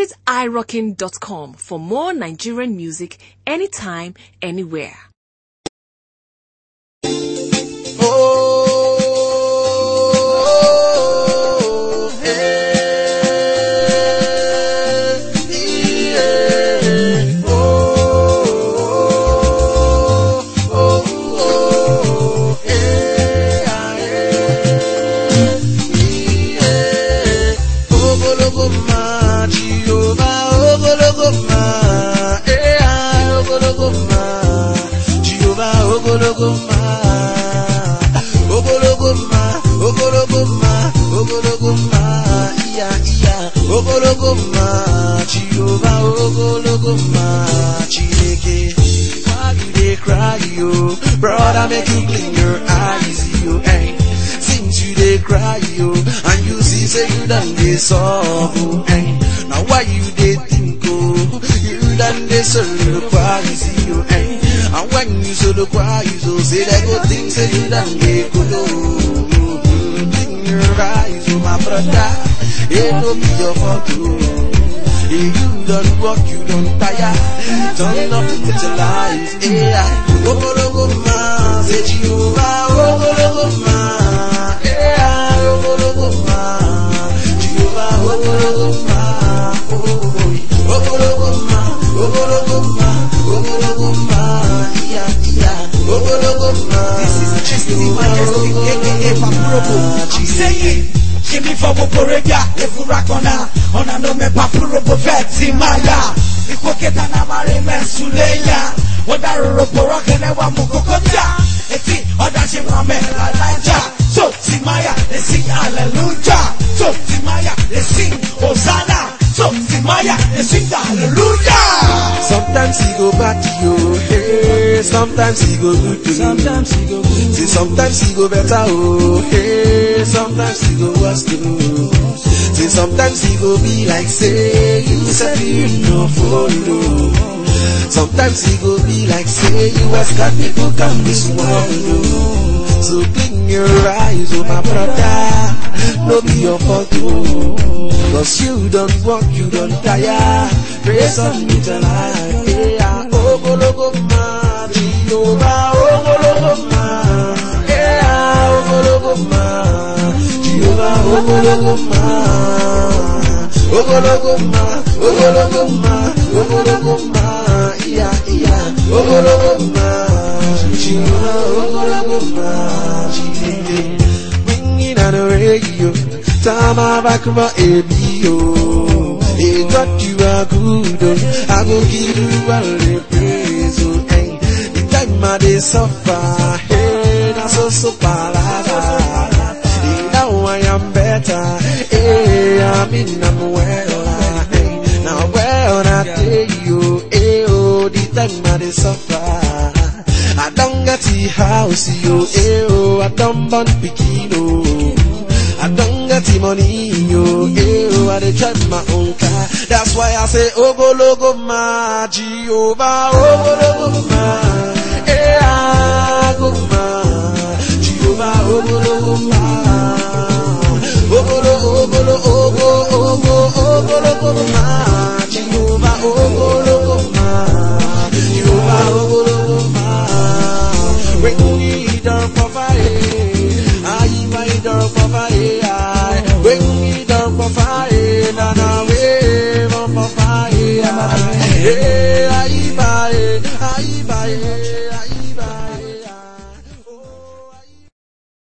Visit irockin.com for more Nigerian music anytime, anywhere. Brother, make you clean your eyes, yo. Hey, since you dey cry, yo, and you see say you done dey sorrow, hey. Now why you dey think, oh, you done dey soliloquize, yo, hey. And when you soliloquize, oh, say they go think say you done dey kolo. Clean your eyes, oh, my brother, it no be your fault, oh. If you don't work, you don't tire. Turn up your life. Yeah. Ogologo ma, say Jehovah. Ogologo ma, yeah. Ogologo ma, Jehovah. Ogologo ma, oh. sẹ́yìn kìmí fọ gbogbo rẹ́gà ìfura kan náà ọ̀nà ló mẹ́pa púròbó fẹ́ ti máa yá ìkókèta náà máa rí mẹ́sùn léyà ó dárò rògbò rọ́kẹ́lẹ́ wà mú kókó jà etí ọ̀dà ṣe máa mẹ́ aláìjà tó ti máa yà lè sí àlẹ́lújà sing, ti máa yà lè sing, òsánà tó ti máa sing, lè sí àlẹ́lújà. sometimes e go bad yo. Yeah hey. Sometimes he go good to Sometimes he go good. See, sometimes he go better, oh, hey. Sometimes he go worse too. See, sometimes he go be like, say, you said you no follow. Sometimes he go be like, say, you ask God people come this world, oh. So clean your eyes, oh, my brother. No be your fault, oh. Cause you don't walk, you don't tire. Praise on me tonight, yeah. Jehovah, ogologo ma, ogologo ma, ogologo ma, ogologo ma, yeah, yeah. Ogologo ma, Jehovah, ogologo ma, Chineke. Ringing on the radio, time my ABO. Hey, God, you are good, oh. I go give you all the praise, oh, hey. The time I dey suffer, hey, na so so palava. I mean I'm well, hey. Now well, I tell you, hey, oh, the time I dey suffer. I don't get the house, yo, eh, oh, I don't born pikin, oh. I don't get the money, yo, eh, oh, I dey drive my own car. That's why I say, ogologo ma, Jehovah, ogologo ma, don't